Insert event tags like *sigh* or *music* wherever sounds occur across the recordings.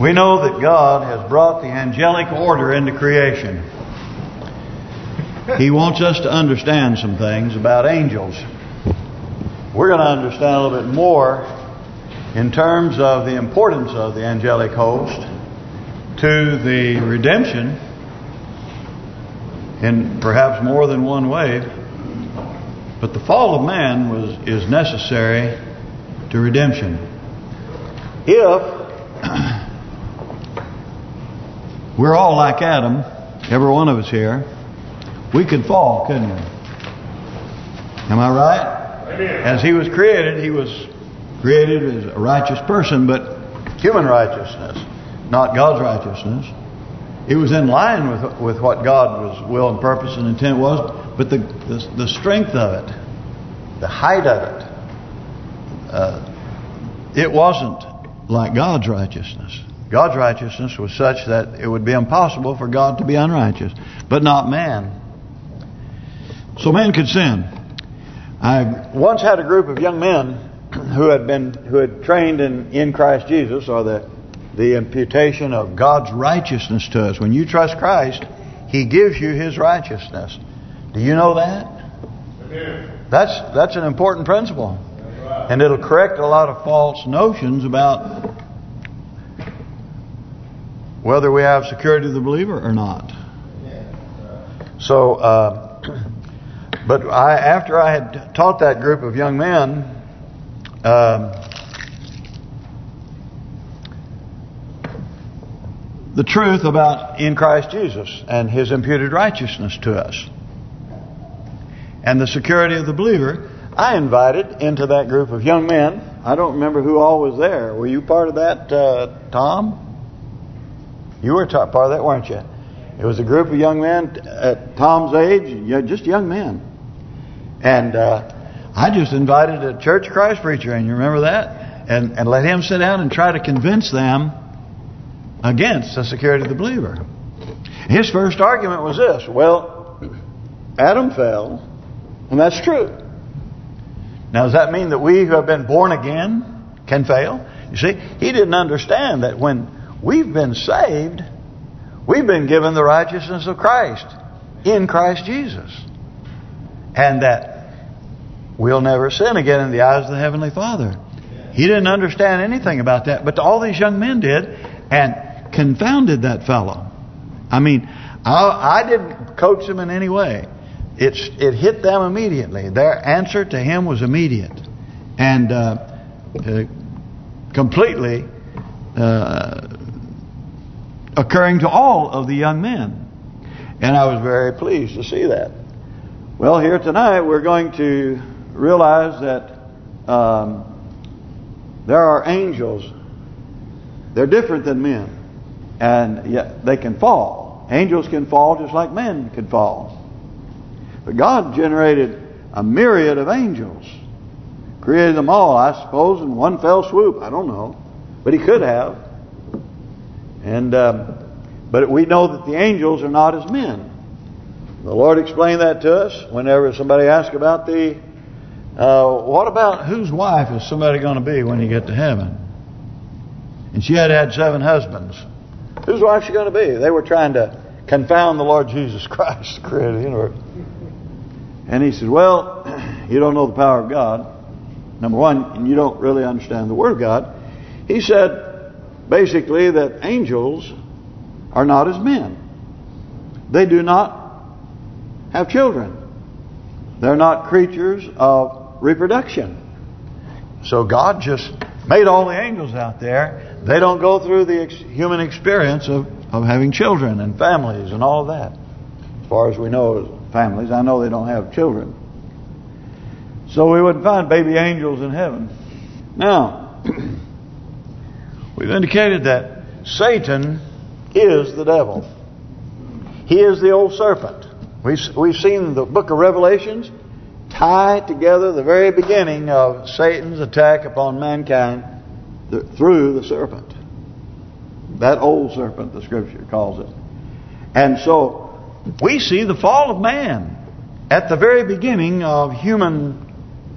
We know that God has brought the angelic order into creation. He wants us to understand some things about angels. We're going to understand a little bit more in terms of the importance of the angelic host to the redemption in perhaps more than one way. But the fall of man was is necessary to redemption. If we're all like Adam, every one of us here, we could fall, couldn't we? Am I right? As he was created, he was created as a righteous person, but human righteousness, not God's righteousness. It was in line with with what God's will and purpose and intent was, but the the, the strength of it, the height of it, uh, it wasn't like God's righteousness. God's righteousness was such that it would be impossible for God to be unrighteous, but not man. So man could sin. I once had a group of young men *clears throat* who had been who had trained in in Christ Jesus, or the the imputation of God's righteousness to us. When you trust Christ, He gives you His righteousness. Do you know that? That's that's an important principle. And it'll correct a lot of false notions about whether we have security of the believer or not. So, uh, but I after I had taught that group of young men, uh, the truth about in Christ Jesus and His imputed righteousness to us, and the security of the believer, I invited into that group of young men. I don't remember who all was there. Were you part of that, uh, Tom? You were part of that, weren't you? It was a group of young men at Tom's age, just young men. And uh, I just invited a Church Christ preacher, and you remember that? And and let him sit down and try to convince them against the security of the believer. His first argument was this, well, Adam fell, and that's true. Now, does that mean that we who have been born again can fail? You see, he didn't understand that when we've been saved, we've been given the righteousness of Christ in Christ Jesus. And that we'll never sin again in the eyes of the Heavenly Father. He didn't understand anything about that, but all these young men did, and confounded that fellow. I mean, I, I didn't coach them in any way. It's it hit them immediately. Their answer to him was immediate, and uh, uh, completely uh, occurring to all of the young men. And I was very pleased to see that. Well, here tonight we're going to realize that um, there are angels. They're different than men. And yet they can fall. Angels can fall just like men can fall. But God generated a myriad of angels. Created them all, I suppose, in one fell swoop. I don't know. But He could have. And um, But we know that the angels are not as men. The Lord explained that to us whenever somebody asked about the... Uh, what about whose wife is somebody going to be when you get to heaven? And she had had seven husbands. Whose wife she going to be? They were trying to confound the Lord Jesus *laughs* Christ, the creator of the universe. And he said, well, *clears throat* you don't know the power of God, number one, and you don't really understand the Word of God. He said, basically, that angels are not as men. They do not have children. They're not creatures of reproduction. So God just made all the angels out there. They don't go through the ex human experience of, of having children and families and all of that. As far as we know, families. I know they don't have children. So we wouldn't find baby angels in heaven. Now, we've indicated that Satan is the devil. He is the old serpent. We've we've seen the book of Revelations tie together the very beginning of Satan's attack upon mankind through the serpent. That old serpent, the Scripture calls it. And so we see the fall of man at the very beginning of human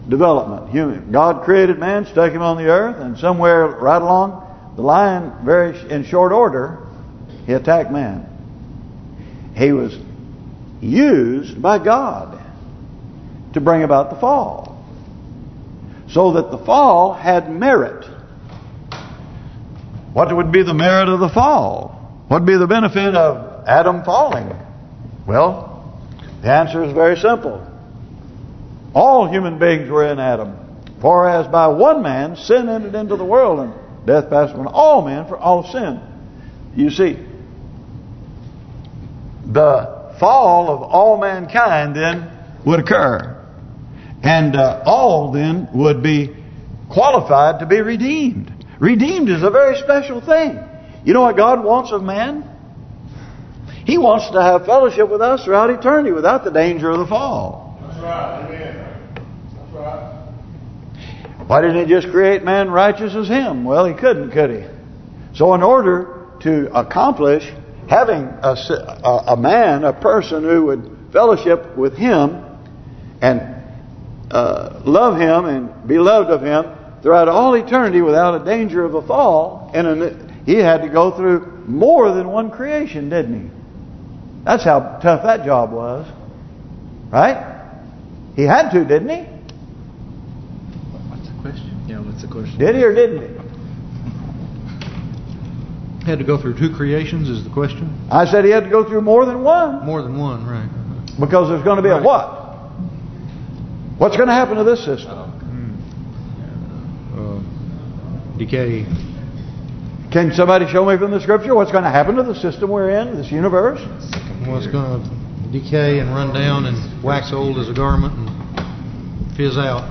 development. Human, God created man, stuck him on the earth, and somewhere right along the lion, very in short order, he attacked man. He was used by God to bring about the fall. So that the fall had merit. What would be the merit of the fall? What would be the benefit of Adam falling? Well, the answer is very simple. All human beings were in Adam. For as by one man sin entered into the world and death passed upon all men for all sin. You see, the fall of all mankind then would occur. And uh, all then would be qualified to be redeemed. Redeemed is a very special thing. You know what God wants of man? He wants to have fellowship with us throughout eternity without the danger of the fall. That's right. Amen. That's right. Why didn't he just create man righteous as him? Well, he couldn't, could he? So in order to accomplish having a, a, a man, a person who would fellowship with him and uh, love him and be loved of him throughout all eternity without a danger of a fall, and he had to go through more than one creation, didn't he? That's how tough that job was. Right? He had to, didn't he? What's the question? Yeah, what's the question? Did he or didn't he? Had to go through two creations is the question? I said he had to go through more than one. More than one, right. Because there's going to be Right. a what? What's going to happen to this system? Uh, decay. Can somebody show me from the scripture what's going to happen to the system we're in, this universe? Well, it's going to decay and run down and wax old as a garment and fizz out.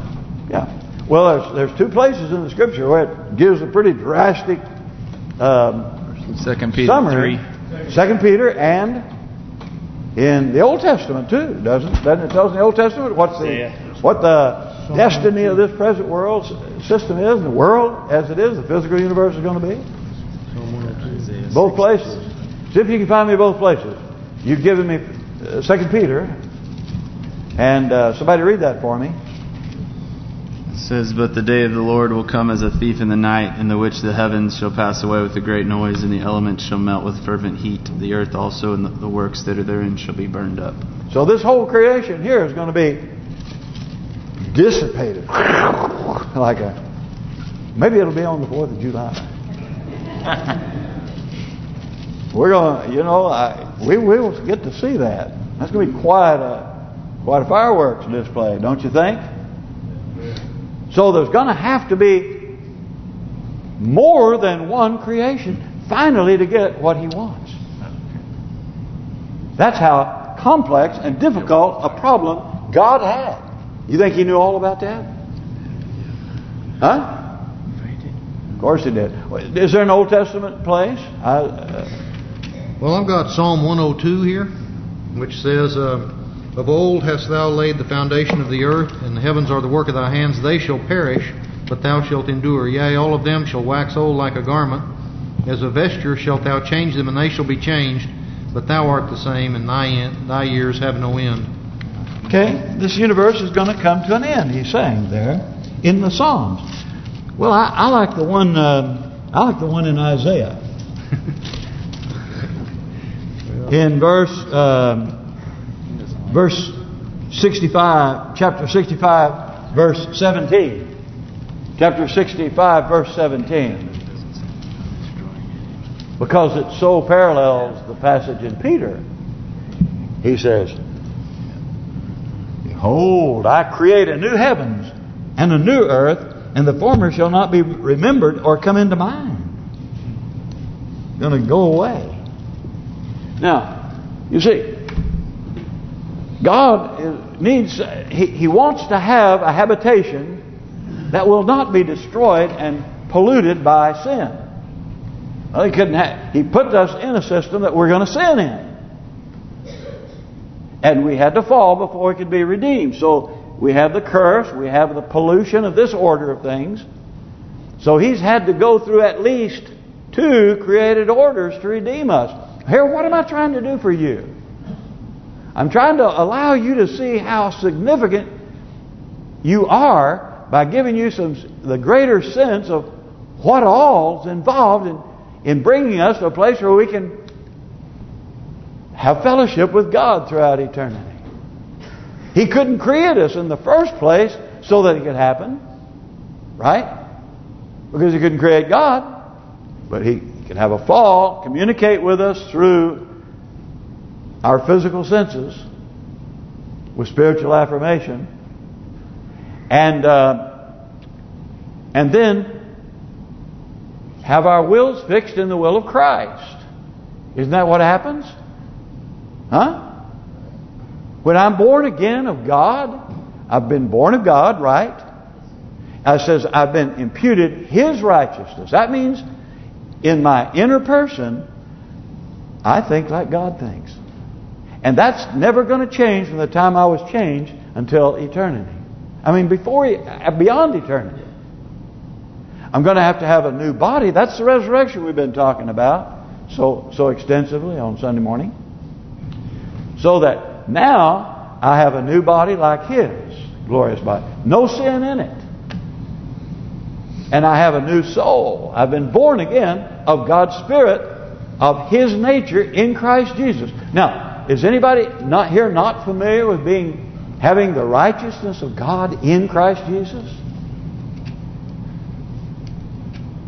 Yeah. Well, there's there's two places in the scripture where it gives a pretty drastic um, Second Peter summary. three. Second Peter and in the Old Testament too, doesn't doesn't it tell us in the Old Testament what's the what the destiny of this present world system is, and the world as it is, the physical universe is going to be? Both places. See if you can find me both places. You've given me uh, Second Peter, and uh, somebody read that for me. Says, But the day of the Lord will come as a thief in the night, in the which the heavens shall pass away with a great noise, and the elements shall melt with fervent heat. The earth also and the, the works that are therein shall be burned up. So this whole creation here is going to be dissipated. *laughs* like a... Maybe it'll be on the 4th of July. *laughs* We're going to, you know, I, we will get to see that. That's going to be quite a, quite a fireworks display, don't you think? So there's going to have to be more than one creation finally to get what he wants. That's how complex and difficult a problem God had. You think he knew all about that? Huh? Of course he did. Is there an Old Testament place? I, uh, Well, I've got Psalm 102 here, which says, uh, Of old hast thou laid the foundation of the earth, and the heavens are the work of thy hands. They shall perish, but thou shalt endure. Yea, all of them shall wax old like a garment. As a vesture shalt thou change them, and they shall be changed. But thou art the same, and thy, end, thy years have no end. okay, this universe is going to come to an end. He's saying there in the Psalms. Well, I, I like the one. Uh, I like the one in Isaiah. *laughs* in verse um, verse 65, chapter 65, verse 17. Chapter 65, verse 17. Because it so parallels the passage in Peter. He says, Behold, I create a new heavens and a new earth, and the former shall not be remembered or come into mind. Going to go away. Now, you see, God needs, he, he wants to have a habitation that will not be destroyed and polluted by sin. Well, he couldn't have, he put us in a system that we're going to sin in. And we had to fall before we could be redeemed. So we have the curse, we have the pollution of this order of things. So he's had to go through at least two created orders to redeem us. Here, what am I trying to do for you? I'm trying to allow you to see how significant you are by giving you some the greater sense of what all's involved in, in bringing us to a place where we can have fellowship with God throughout eternity. He couldn't create us in the first place so that it could happen. Right? Because he couldn't create God. But he can have a fall, communicate with us through our physical senses with spiritual affirmation. And uh, and then have our wills fixed in the will of Christ. Isn't that what happens? Huh? When I'm born again of God, I've been born of God, right? I says I've been imputed His righteousness. That means in my inner person, I think like God thinks. And that's never going to change from the time I was changed until eternity. I mean, before, uh, beyond eternity. I'm going to have to have a new body. That's the resurrection we've been talking about so so extensively on Sunday morning. So that now I have a new body like His glorious body. No sin in it. And I have a new soul. I've been born again of God's Spirit, of His nature in Christ Jesus. Now, is anybody not here not familiar with being having the righteousness of God in Christ Jesus?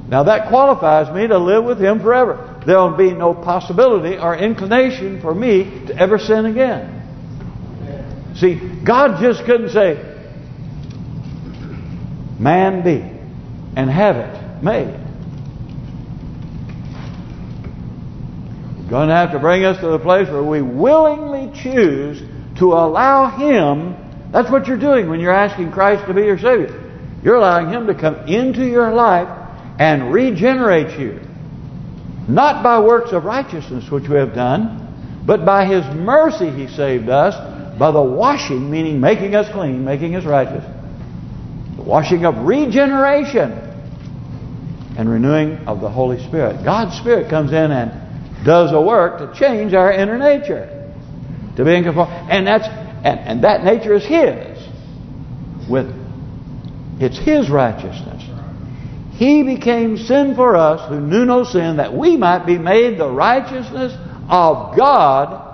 Now that qualifies me to live with Him forever. There will be no possibility or inclination for me to ever sin again. See, God just couldn't say, man be, and have it made. Going to have to bring us to the place where we willingly choose to allow Him. That's what you're doing when you're asking Christ to be your Savior. You're allowing Him to come into your life and regenerate you. Not by works of righteousness which we have done, but by His mercy He saved us, by the washing, meaning making us clean, making us righteous. The washing of regeneration and renewing of the Holy Spirit. God's Spirit comes in and does a work to change our inner nature. To being conformed. And that's and, and that nature is His. With it's His righteousness. He became sin for us who knew no sin that we might be made the righteousness of God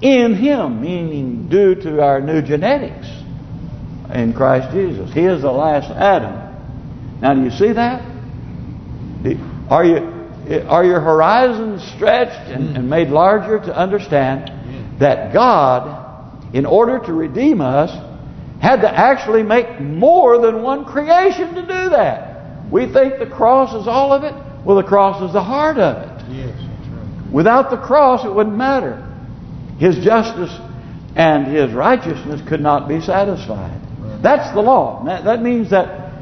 in Him, meaning due to our new genetics in Christ Jesus. He is the last Adam. Now, do you see that? Are you are your horizons stretched and, and made larger to understand that God, in order to redeem us, had to actually make more than one creation to do that. We think the cross is all of it. Well, the cross is the heart of it. Yes, right. Without the cross, it wouldn't matter. His justice and His righteousness could not be satisfied. That's the law. That, that means that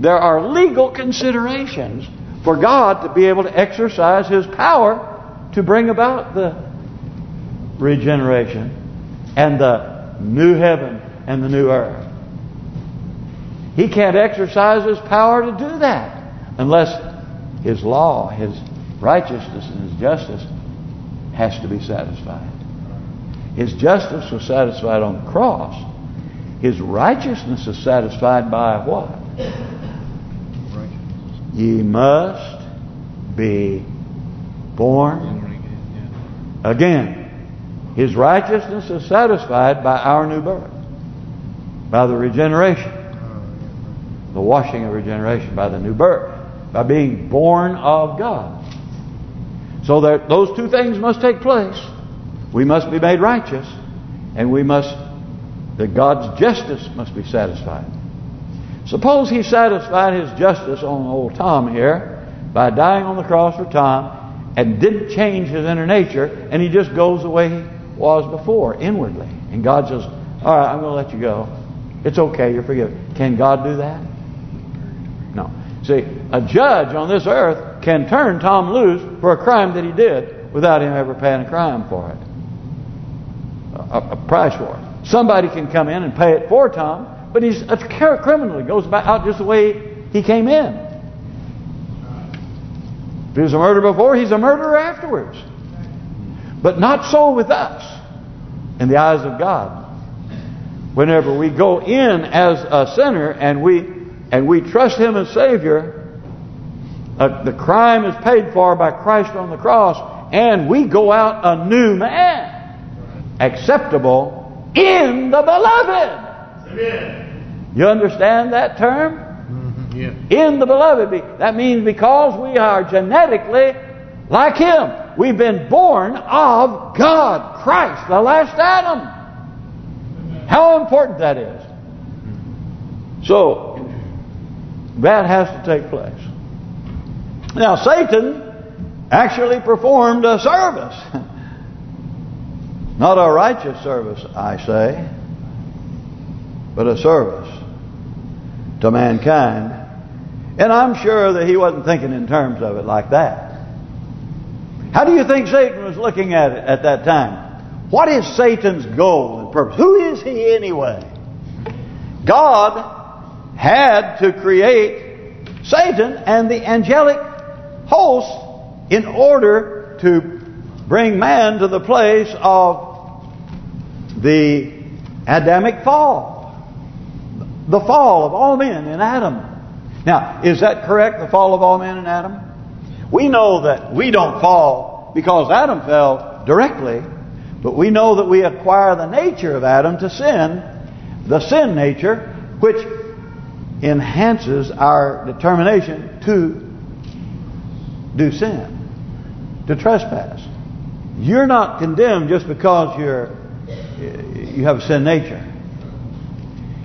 there are legal considerations for God to be able to exercise His power to bring about the regeneration and the new heaven and the new earth. He can't exercise His power to do that unless His law, His righteousness and His justice has to be satisfied. His justice was satisfied on the cross. His righteousness is satisfied by what? Ye must be born again. His righteousness is satisfied by our new birth. By the regeneration. The washing of regeneration. By the new birth. By being born of God. So that those two things must take place. We must be made righteous. And we must, that God's justice must be satisfied. Suppose he satisfied his justice on old Tom here by dying on the cross for Tom and didn't change his inner nature and he just goes the way he was before, inwardly. And God says, all right, I'm going to let you go. It's okay, you're forgiven. Can God do that? No. See, a judge on this earth can turn Tom loose for a crime that he did without him ever paying a crime for it. A, a price for it. Somebody can come in and pay it for Tom, but he's a criminal. He goes out just the way he came in. If he was a murderer before, he's a murderer afterwards. But not so with us in the eyes of God. Whenever we go in as a sinner and we and we trust Him as Savior, Uh, the crime is paid for by Christ on the cross, and we go out a new man, acceptable in the beloved. Amen. You understand that term? Mhm, Yeah. In the beloved. That means because we are genetically like Him. We've been born of God, Christ, the last Adam. How important that is. So, that has to take place. Now, Satan actually performed a service. *laughs* Not a righteous service, I say, but a service to mankind. And I'm sure that he wasn't thinking in terms of it like that. How do you think Satan was looking at it at that time? What is Satan's goal and purpose? Who is he anyway? God had to create Satan and the angelic host in order to bring man to the place of the Adamic fall. The fall of all men in Adam. Now, is that correct, the fall of all men in Adam? We know that we don't fall because Adam fell directly, but we know that we acquire the nature of Adam to sin, the sin nature, which enhances our determination to do sin, to trespass. You're not condemned just because you're you have a sin nature.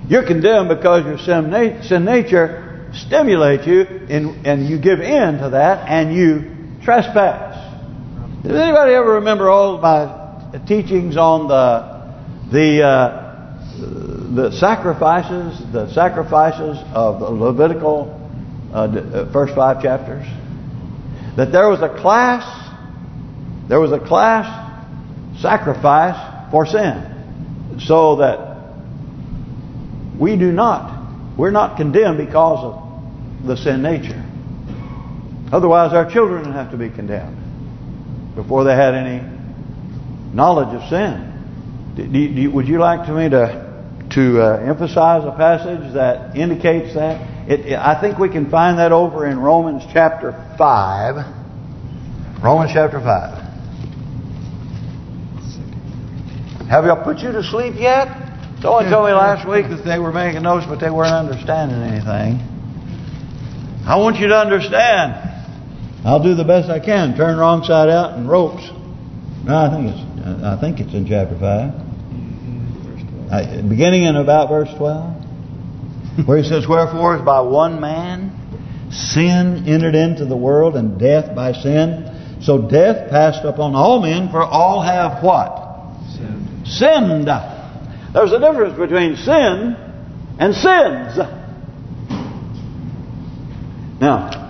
You're condemned because your sin, na sin nature stimulates you and, and you give in to that and you trespass. Does anybody ever remember all my teachings on the the uh, the sacrifices, the sacrifices of the Levitical uh, first five chapters? That there was a class, there was a class sacrifice for sin, so that we do not, we're not condemned because of the sin nature. Otherwise, our children would have to be condemned before they had any knowledge of sin. Would you like to me to to uh, emphasize a passage that indicates that? It, it, I think we can find that over in Romans chapter 5. Romans chapter 5. Have y'all put you to sleep yet? Someone told me last week that they were making notes, but they weren't understanding anything. I want you to understand. I'll do the best I can. Turn wrong side out and ropes. No, I think it's I think it's in chapter five. I, beginning in about verse 12, where he says, Wherefore is by one man sin entered into the world, and death by sin. So death passed upon all men, for all have what? Sin. Sinned. There's a difference between sin and sins. Now,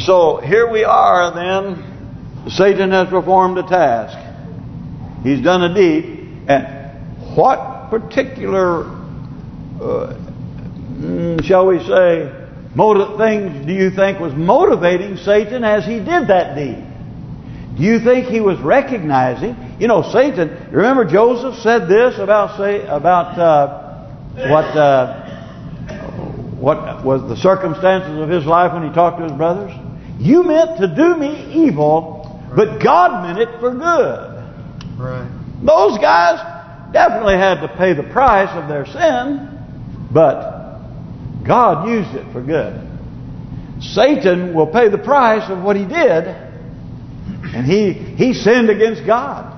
so here we are then. Satan has performed a task. He's done a deed. And what particular, uh, mm, shall we say, motive things do you think was motivating Satan as he did that deed? Do you think he was recognizing? You know, Satan. Remember, Joseph said this about say about uh, what uh, what was the circumstances of his life when he talked to his brothers. You meant to do me evil, but God meant it for good. Right. Those guys definitely had to pay the price of their sin, but God used it for good. Satan will pay the price of what he did, and he he sinned against God.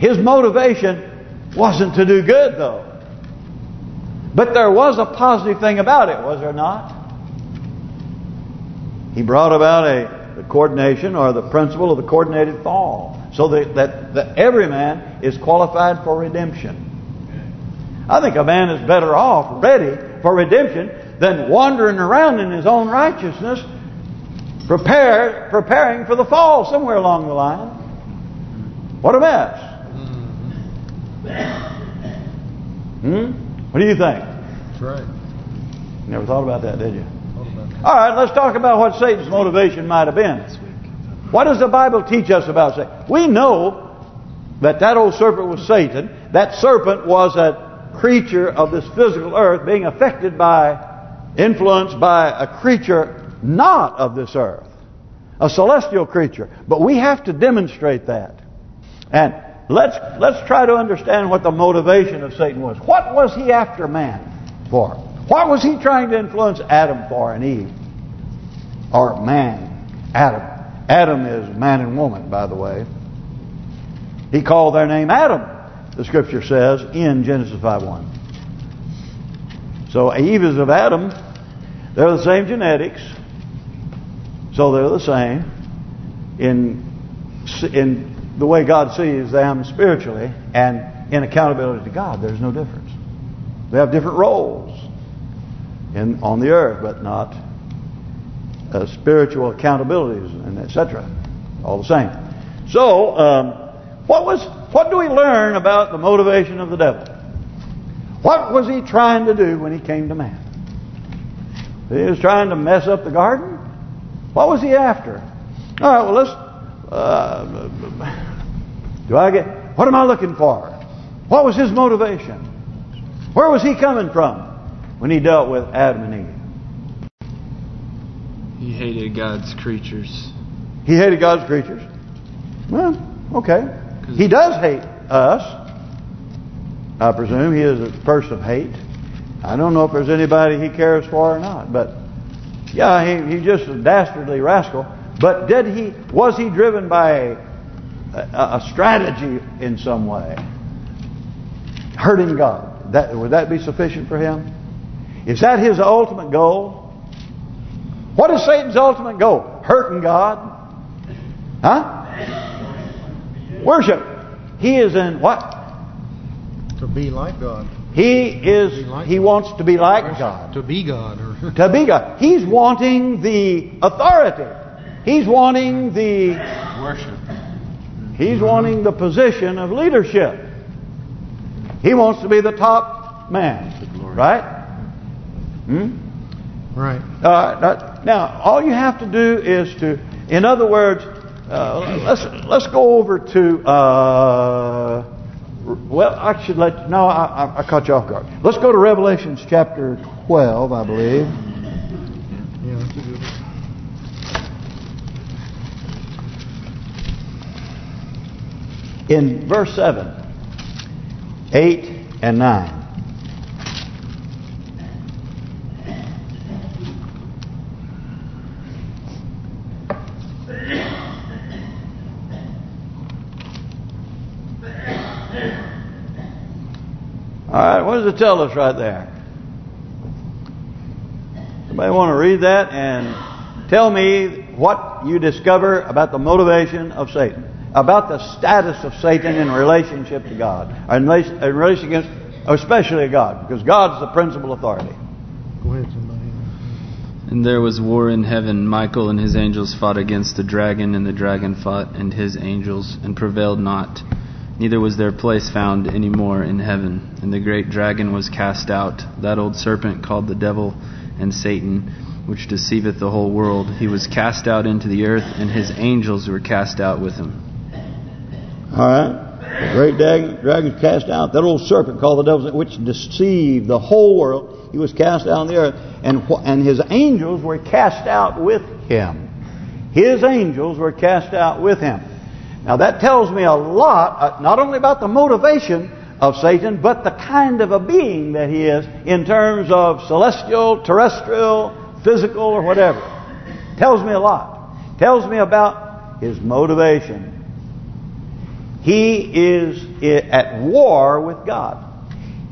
His motivation wasn't to do good, though. But there was a positive thing about it, was there not? He brought about a the coordination or the principle of the coordinated fall, so that, that that every man is qualified for redemption. I think a man is better off, ready for redemption, than wandering around in his own righteousness, prepare preparing for the fall somewhere along the line. What a mess. Hmm? What do you think? That's right. Never thought about that, did you? That? All right, let's talk about what Satan's motivation might have been. What does the Bible teach us about Satan? We know that that old serpent was Satan. That serpent was a creature of this physical earth being affected by influenced by a creature not of this earth, a celestial creature. But we have to demonstrate that. And let's let's try to understand what the motivation of Satan was. What was he after man for? What was he trying to influence Adam for and Eve? Or man, Adam. Adam is man and woman, by the way. He called their name Adam, the scripture says in Genesis 5.1. So Eve is of Adam. They're the same genetics. So they're the same in in the way God sees them spiritually and in accountability to God. There's no difference. They have different roles in on the earth, but not uh, spiritual accountabilities and etc. All the same. So, um, what was what do we learn about the motivation of the devil? What was he trying to do when he came to man? He was trying to mess up the garden? What was he after? All right, well, let's... Uh, do I get... What am I looking for? What was his motivation? Where was he coming from when he dealt with Adam and Eve? He hated God's creatures. He hated God's creatures? Well, okay. He does hate us. I presume he is a person of hate. I don't know if there's anybody he cares for or not, but yeah, he he's just a dastardly rascal. But did he was he driven by a, a, a strategy in some way, hurting God? That would that be sufficient for him? Is that his ultimate goal? What is Satan's ultimate goal? Hurting God? Huh? Worship. He is in what? To be like God. He is. like He God. wants to be like God. To be God. Or To be God. He's wanting the authority. He's wanting the. Worship. He's wanting the position of leadership. He wants to be the top man, right? Hmm. right. Uh, now, all you have to do is to, in other words, uh, let's let's go over to. Uh, well, I should let no, I, I, I caught you off guard. Let's go to Revelations chapter 12, I believe. Yeah, that's a good one. In verse 7, 8, and 9. All right, what does it tell us right there? Somebody want to read that and tell me what you discover about the motivation of Satan, about the status of Satan in relationship to God, in relation, in relation against, especially God, because God's the principal authority. Go ahead, somebody. And there was war in heaven. Michael and his angels fought against the dragon, and the dragon fought and his angels, and prevailed not. Neither was their place found any more in heaven. And the great dragon was cast out, that old serpent called the devil and Satan, which deceiveth the whole world. He was cast out into the earth, and his angels were cast out with him. All right. The great dragon, cast out. That old serpent called the devil, which deceived the whole world. He was cast out on the earth, and and his angels were cast out with him. His angels were cast out with him. Now that tells me a lot, uh, not only about the motivation of Satan, but the kind of a being that he is in terms of celestial, terrestrial, physical, or whatever. Tells me a lot. Tells me about his motivation. He is at war with God.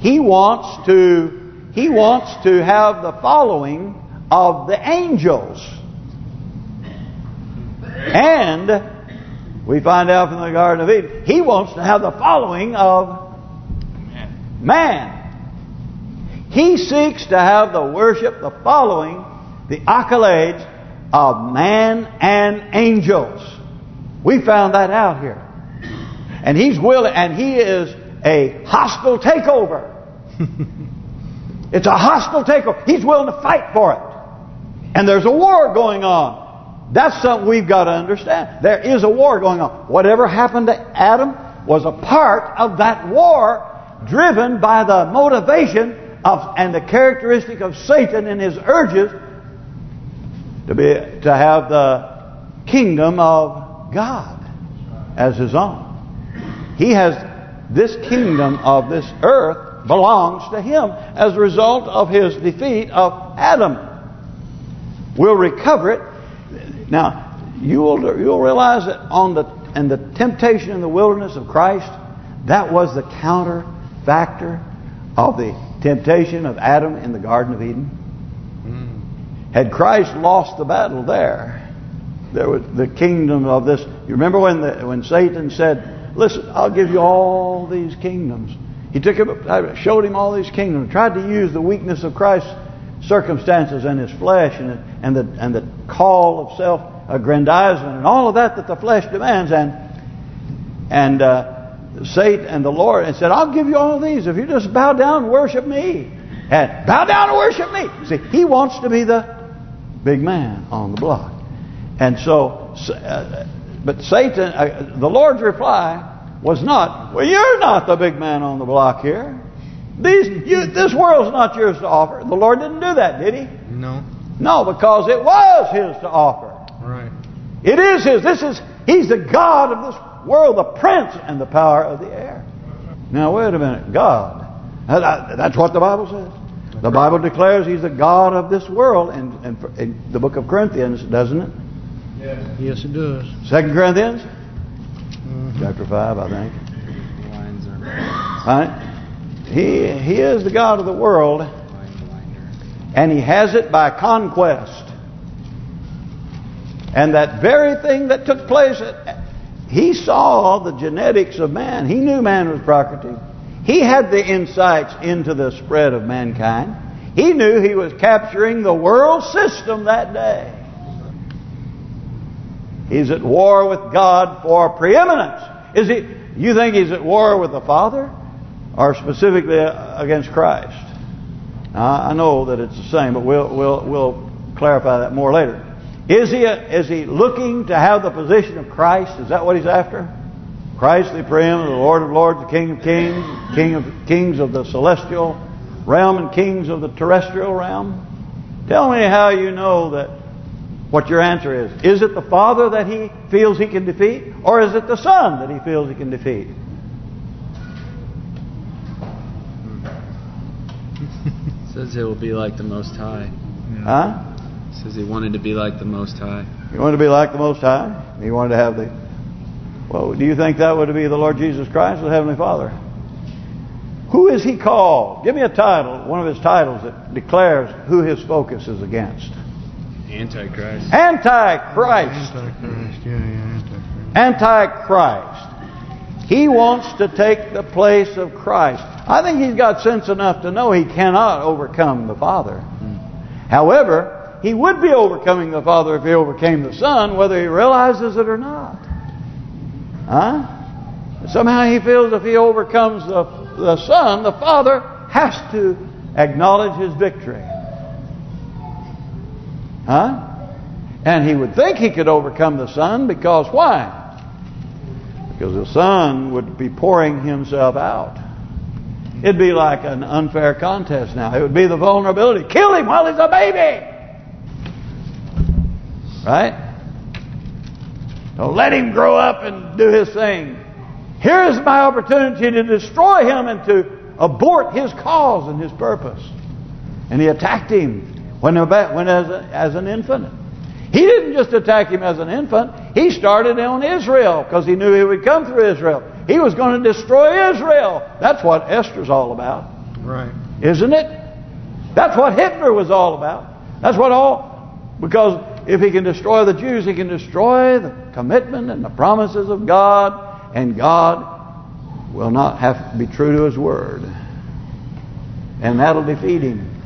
He wants to he wants to have the following of the angels. And we find out from the Garden of Eden, he wants to have the following of man. He seeks to have the worship, the following, the accolades of man and angels. We found that out here. And he's willing, and he is a hostile takeover. *laughs* it's a hostile takeover. He's willing to fight for it. And there's a war going on. That's something we've got to understand. There is a war going on. Whatever happened to Adam was a part of that war driven by the motivation of and the characteristic of Satan in his urges to be to have the kingdom of God as his own. He has this kingdom of this earth belongs to him as a result of his defeat of Adam. We'll recover it. Now, you will you'll realize that on the and the temptation in the wilderness of Christ, that was the counter factor of the temptation of Adam in the Garden of Eden. Hmm. Had Christ lost the battle there, there was the kingdom of this. You remember when the when Satan said, "Listen, I'll give you all these kingdoms." He took him, showed him all these kingdoms, tried to use the weakness of Christ's circumstances and his flesh and and the and the call of self-aggrandizement and all of that that the flesh demands, and and uh, Satan and the Lord and said, "I'll give you all these if you just bow down and worship me." And bow down and worship me. See, he wants to be the big man on the block. And so, uh, but Satan, uh, the Lord's reply was not, well, you're not the big man on the block here. These, you, this world's not yours to offer. The Lord didn't do that, did He? No. No, because it was His to offer. Right. It is His. This is He's the God of this world, the Prince and the power of the air. Now, wait a minute. God. That's what the Bible says. The Bible declares He's the God of this world in, in, in the book of Corinthians, doesn't it? Yes. Yes, it does. Second Corinthians, Mhm. chapter five, I think. Lines are Right? He He is the God of the world, and He has it by conquest. And that very thing that took place, He saw the genetics of man. He knew man was property. He had the insights into the spread of mankind. He knew he was capturing the world system that day. He's at war with God for preeminence. Is he? You think he's at war with the Father, or specifically against Christ? Now, I know that it's the same, but we'll we'll we'll clarify that more later. Is he a, is he looking to have the position of Christ? Is that what he's after? Christ the preeminent, the Lord of Lords, the King of Kings, King of Kings of the celestial realm and kings of the terrestrial realm? Tell me how you know that what your answer is. Is it the Father that he feels he can defeat? Or is it the Son that he feels he can defeat? *laughs* Says it will be like the Most High. Huh? Says he wanted to be like the Most High. He wanted to be like the Most High? He wanted to have the... Well, do you think that would be the Lord Jesus Christ, the Heavenly Father? Who is He called? Give me a title, one of His titles that declares who His focus is against. Antichrist. Antichrist. Antichrist. Yeah, yeah, Antichrist. Antichrist. He wants to take the place of Christ. I think he's got sense enough to know he cannot overcome the Father. However, he would be overcoming the Father if he overcame the Son, whether he realizes it or not. Huh? Somehow he feels if he overcomes the, the Son, the Father has to acknowledge his victory. Huh? And he would think he could overcome the Son because why? Because the Son would be pouring himself out. It'd be like an unfair contest now. It would be the vulnerability. Kill him while he's a baby! Right? Don't let him grow up and do his thing. Here is my opportunity to destroy him and to abort his cause and his purpose. And he attacked him when, when as, a, as an infant. He didn't just attack him as an infant. He started on Israel because he knew he would come through Israel. He was going to destroy Israel. That's what Esther's all about. Right. Isn't it? That's what Hitler was all about. That's what all... Because if he can destroy the Jews, he can destroy the commitment and the promises of God. And God will not have to be true to His word. And that'll defeat him.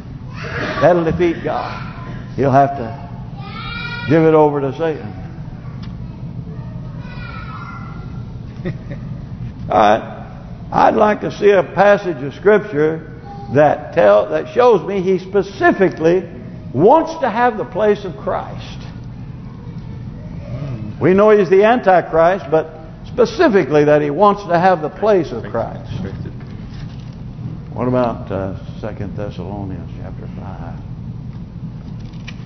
That'll defeat God. He'll have to give it over to Satan. *laughs* All right. I'd like to see a passage of Scripture that tell that shows me he specifically wants to have the place of Christ. We know he's the Antichrist, but specifically that he wants to have the place of Christ. What about uh, Second Thessalonians chapter 5.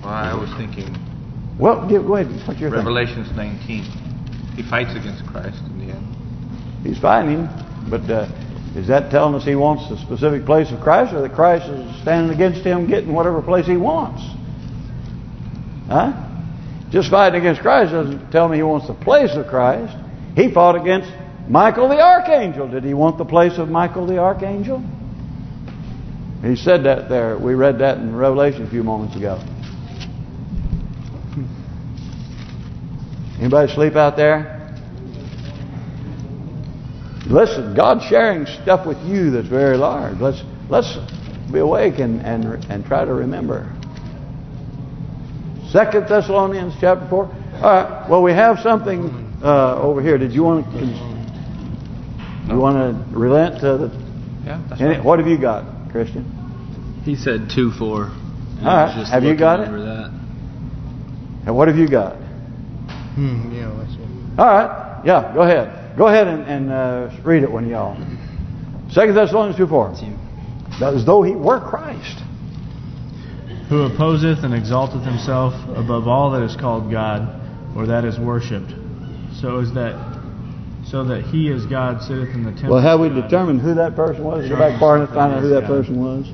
Well, I was thinking Well, give, go ahead. What's your? Revelations 19. He fights against Christ in the end. He's fighting, but uh, is that telling us he wants the specific place of Christ, or that Christ is standing against him getting whatever place he wants? Huh? Just fighting against Christ doesn't tell me he wants the place of Christ. He fought against Michael the Archangel. Did he want the place of Michael the Archangel? He said that there. We read that in Revelation a few moments ago. Anybody sleep out there? Listen, God's sharing stuff with you that's very large. Let's let's be awake and and and try to remember. Second Thessalonians chapter four. All right. Well, we have something uh, over here. Did you want to? You want to relent to the? Yeah, Any, right. what have you got, Christian? He said 2 4. All right. Have you got it? Over that. And what have you got? Hmm, yeah, that's it. All right. Yeah. Go ahead. Go ahead and, and uh, read it when y'all. Second Thessalonians two four. As though he were Christ. who opposeth and exalteth himself above all that is called God, or that is worshipped, so is that so that he as God sitteth in the temple. Well, have we determined who that person was? Go back far enough to find out who that person was.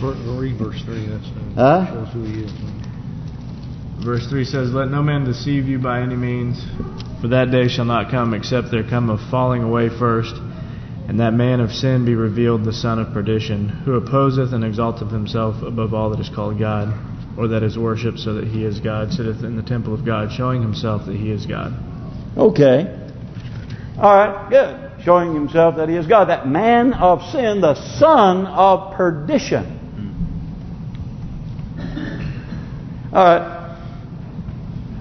Ver- Read verse 3, that's Huh? uh, shows who he is. Verse 3 says, Let no man deceive you by any means, for that day shall not come, except there come a falling away first, and that man of sin be revealed, the son of perdition, who opposeth and exalteth himself above all that is called God, or that is worshipped, so that he is God, sitteth in the temple of God, showing himself that he is God. Okay. All right, good. Showing himself that he is God. That man of sin, the son of perdition. All right.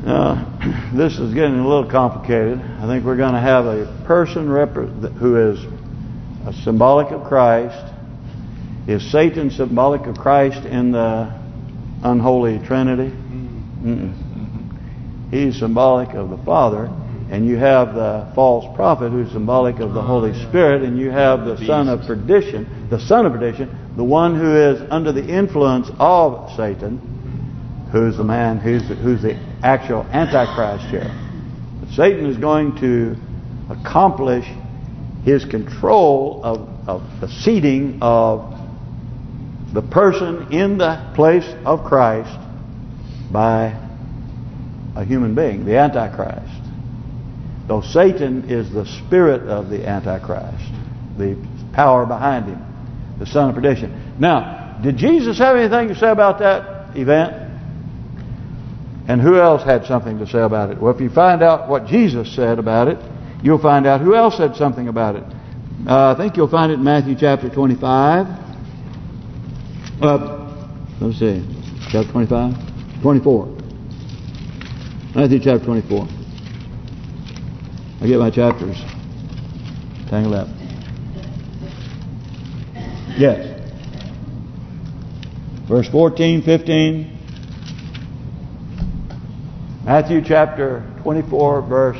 Uh, *clears throat* this is getting a little complicated. I think we're going to have a person who is a symbolic of Christ. Is Satan symbolic of Christ in the unholy Trinity? Mm-mm. He's symbolic of the Father, and you have the false prophet who's symbolic of the Holy Spirit, and you have the son of perdition, the son of perdition, the one who is under the influence of Satan, who's the man who's the, who's the actual antichrist here. But Satan is going to accomplish his control of, of the seating of the person in the place of Christ by a human being, the Antichrist. Though Satan is the spirit of the Antichrist, the power behind him, the son of perdition. Now, did Jesus have anything to say about that event? And who else had something to say about it? Well, if you find out what Jesus said about it, you'll find out who else said something about it. Uh, I think you'll find it in Matthew chapter 25. Uh, let's see, chapter 25, 24. Matthew chapter 24. I get my chapters tangled up. Yes. Verse 14, 15. Matthew chapter 24, verse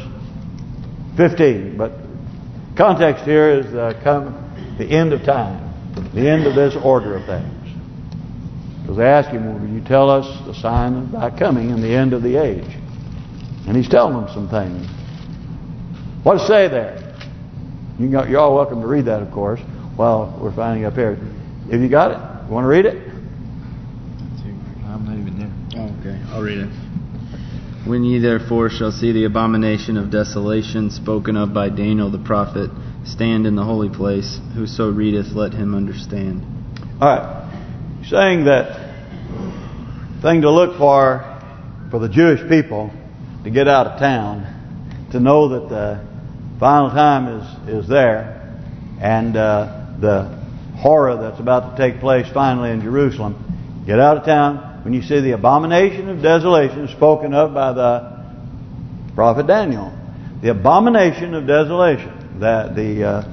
15. But context here is uh, come the end of time, the end of this order of things. Because they ask him, will you tell us the sign of thy coming and the end of the age? And he's telling them some things. What to say there? You got, you're all welcome to read that, of course, while we're finding up here. Have you got it? You want to read it? I'm not even there. Okay, I'll read it. When ye therefore shall see the abomination of desolation spoken of by Daniel the prophet stand in the holy place, whoso readeth, let him understand. All right. Saying that thing to look for for the Jewish people to get out of town, to know that the final time is is there, and uh, the horror that's about to take place finally in Jerusalem. Get out of town when you see the abomination of desolation spoken of by the prophet Daniel. The abomination of desolation, that the uh,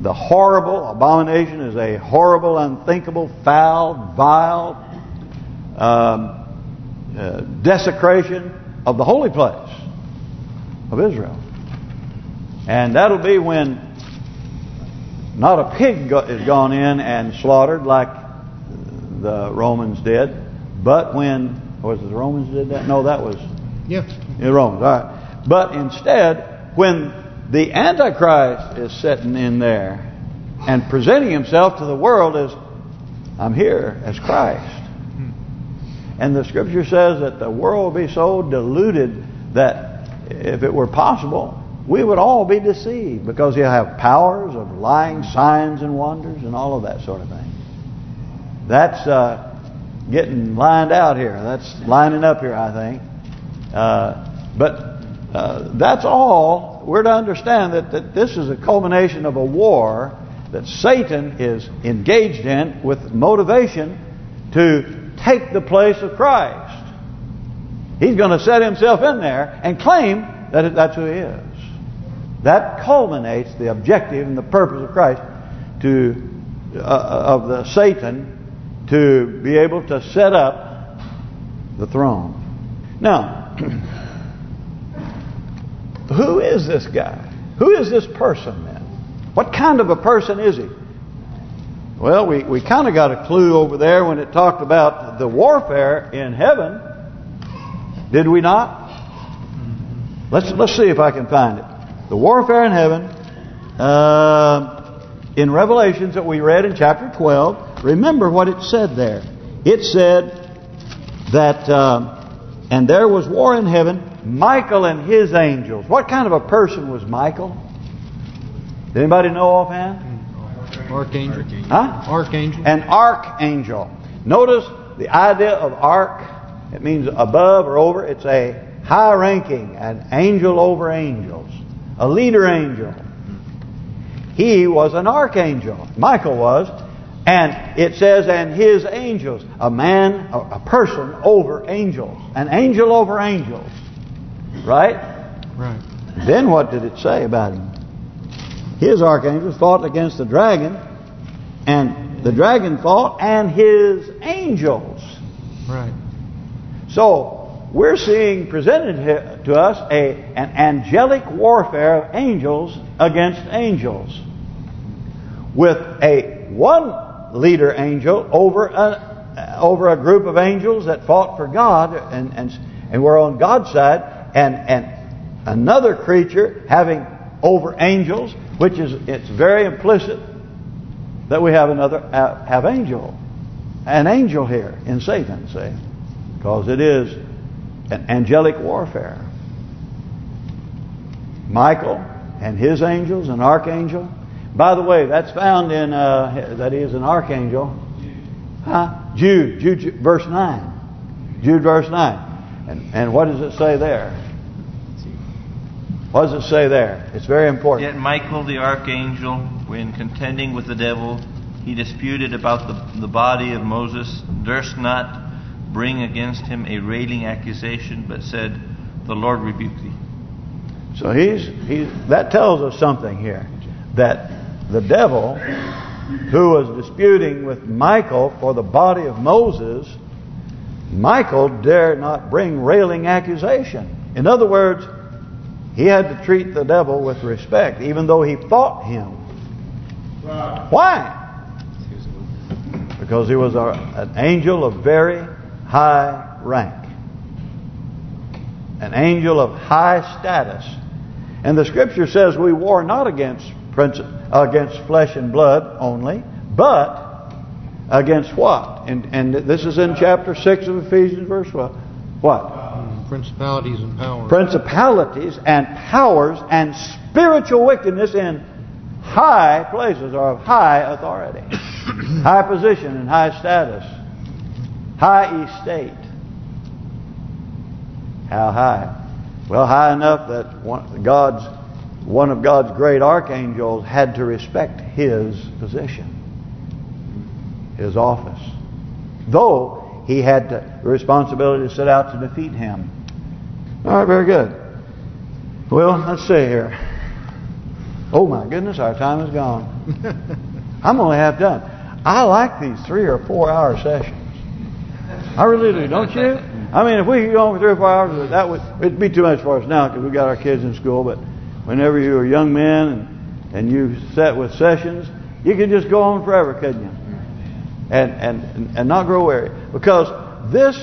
the horrible abomination is a horrible, unthinkable, foul, vile um, uh, desecration of the holy place of Israel. And that'll be when not a pig is gone in and slaughtered like the Romans did. But when was it the Romans did that? No, that was Yeah. the Romans. All right. But instead, when the Antichrist is sitting in there and presenting himself to the world as, I'm here as Christ. And the Scripture says that the world will be so deluded that if it were possible, we would all be deceived because he'll have powers of lying signs and wonders and all of that sort of thing. That's uh, getting lined out here. That's lining up here, I think. Uh, but uh, that's all. We're to understand that, that this is a culmination of a war that Satan is engaged in with motivation to take the place of Christ. He's going to set himself in there and claim that that's who he is. That culminates the objective and the purpose of Christ to uh, of the Satan to be able to set up the throne. Now, *clears throat* who is this guy? Who is this person then? What kind of a person is he? Well, we, we kind of got a clue over there when it talked about the warfare in heaven. Did we not? Let's let's see if I can find it. The warfare in heaven. Uh, in Revelations that we read in chapter 12, remember what it said there. It said that, uh, and there was war in heaven, Michael and his angels. What kind of a person was Michael? Did anybody know offhand? Archangel. Huh? Archangel. An archangel. Notice the idea of arch. It means above or over. It's a high ranking, an angel over angels, a leader angel. He was an archangel. Michael was. And it says, and his angels. A man, a person over angels. An angel over angels. Right? Right. Then what did it say about him? His archangels fought against the dragon. And the dragon fought and his angels. Right. So, we're seeing presented to us a an angelic warfare of angels against angels with a one leader angel over a over a group of angels that fought for God and and and were on God's side and and another creature having over angels which is it's very implicit that we have another uh, have angel an angel here in Satan say because it is an angelic warfare. Michael and his angels an archangel by the way, that's found in, uh, that is an archangel. Huh? Jude, Jude, Jude, verse 9. Jude, verse 9. And and what does it say there? What does it say there? It's very important. Yet Michael the archangel, when contending with the devil, he disputed about the, the body of Moses, durst not bring against him a railing accusation, but said, The Lord rebuke thee. So he's he's that tells us something here. That the devil, who was disputing with Michael for the body of Moses, Michael dared not bring railing accusation. In other words, he had to treat the devil with respect, even though he fought him. Why? Because he was a, an angel of very high rank. An angel of high status. And the scripture says we war not against against flesh and blood only, but against what? And and this is in chapter 6 of Ephesians verse what? What? Principalities and powers. Principalities and powers and spiritual wickedness in high places or of high authority. *coughs* high position and high status. High estate. How high? Well, high enough that one, God's one of God's great archangels had to respect his position, his office. Though he had the responsibility to set out to defeat him. All right, very good. Well, let's see here. Oh my goodness, our time is gone. *laughs* I'm only half done. I like these three or four hour sessions. I really do, don't you? I mean, if we could go on for three or four hours, that would it'd be too much for us now because we've got our kids in school. But whenever you were a young man and, and you sat with sessions, you could just go on forever, couldn't you? and, and, and not grow weary. Because this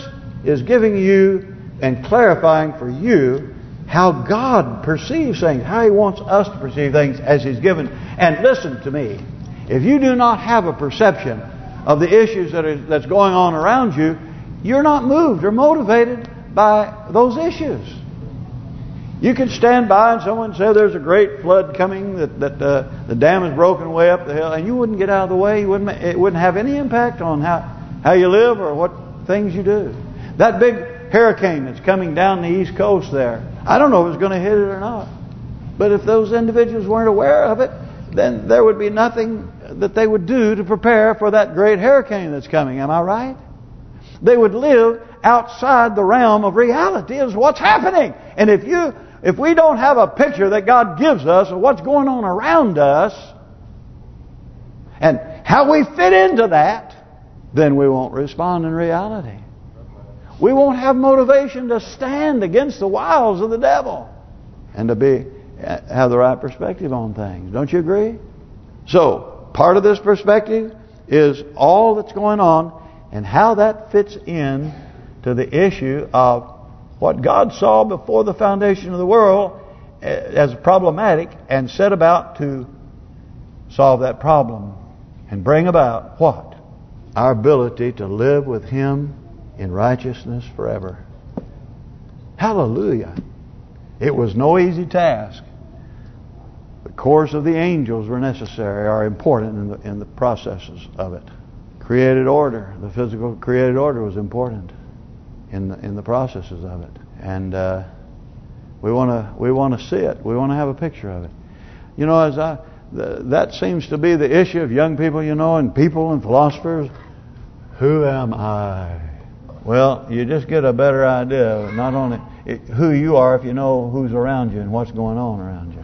is giving you and clarifying for you how God perceives things, how He wants us to perceive things as He's given. And listen to me. If you do not have a perception of the issues that are that's going on around you, you're not moved or motivated by those issues. You could stand by and someone say there's a great flood coming, that that uh, the dam is broken way up the hill, and you wouldn't get out of the way. You wouldn't. It wouldn't have any impact on how how you live or what things you do. That big hurricane that's coming down the east coast there, I don't know if it's going to hit it or not. But if those individuals weren't aware of it, then there would be nothing that they would do to prepare for that great hurricane that's coming. Am I right? They would live outside the realm of reality is what's happening. And if you if we don't have a picture that God gives us of what's going on around us and how we fit into that, then we won't respond in reality. We won't have motivation to stand against the wiles of the devil and to be have the right perspective on things. Don't you agree? So, part of this perspective is all that's going on and how that fits in to the issue of what God saw before the foundation of the world eh, as problematic and set about to solve that problem and bring about what? Our ability to live with Him in righteousness forever. Hallelujah. It was no easy task. The course of the angels were necessary, are important in the in the processes of it. Created order, the physical created order was important in the in the processes of it, and uh, we want to we want to see it. We want to have a picture of it. You know, as I the, that seems to be the issue of young people, you know, and people and philosophers. Who am I? Well, you just get a better idea, not only who you are, if you know who's around you and what's going on around you.